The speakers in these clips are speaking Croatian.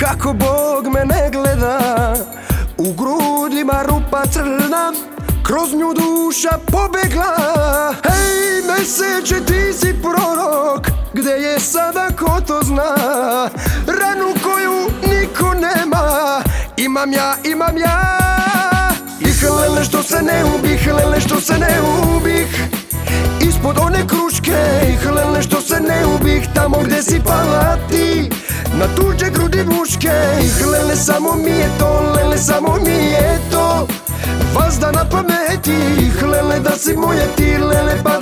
Kako Bog me ne gleda. U grudima rupa crna Kroz nju duša pobegla. Hej meseče ti si prorok Gde je sada ko to zna? Ranu koju niko nema Imam ja, imam ja. Ih lele što se ne ubih, lele što se ne ubih. Ispod one kruške Ih lele što Ih lele samo mi je to, lele samo mi je to. Vazda na pameti lele da si moje ti, lele pa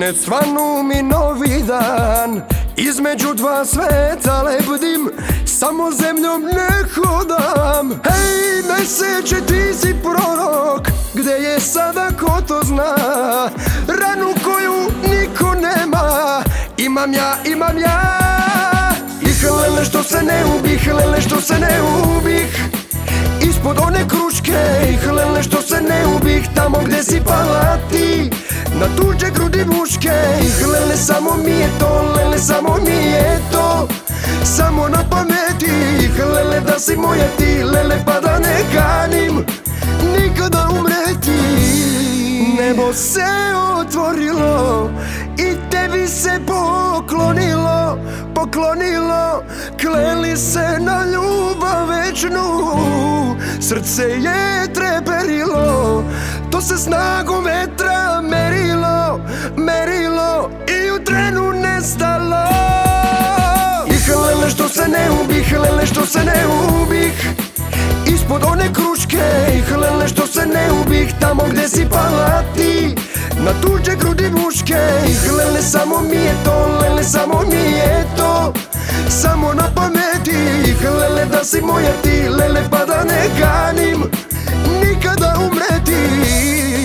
Ne svanu mi novi dan. Između dva sveta lebdim Samo zemljom ne hodam Hej meseče ti si prorok Gde je sada ko to zna? Ranu koju niko nema Imam ja, imam ja. Ih lele što se ne ubih, lele što se ne ubih. Ispod one kruške Ih lele što se ne ubih Tamo gde si pala ti. Na tuđe grudi muške lele samo mi je to Lele samo mi je to. Samo na pameti lele da si moja ti Lele pa da ne kanim. Nikada umreti Nebo se otvorilo I tebi se poklonilo Poklonilo. Kleli se na ljubav večnu Srce je treperilo. To se snagom hlele što se ne ubih. Ispod one kruške hlele što se ne ubih. Tamo gdje si pala ti na tuđe grudi muške. Hlele samo mi je to, lele samo mi je to. Samo na pameti Hlele da si moja ti, lele pa da ne ganim. Nikada umreti.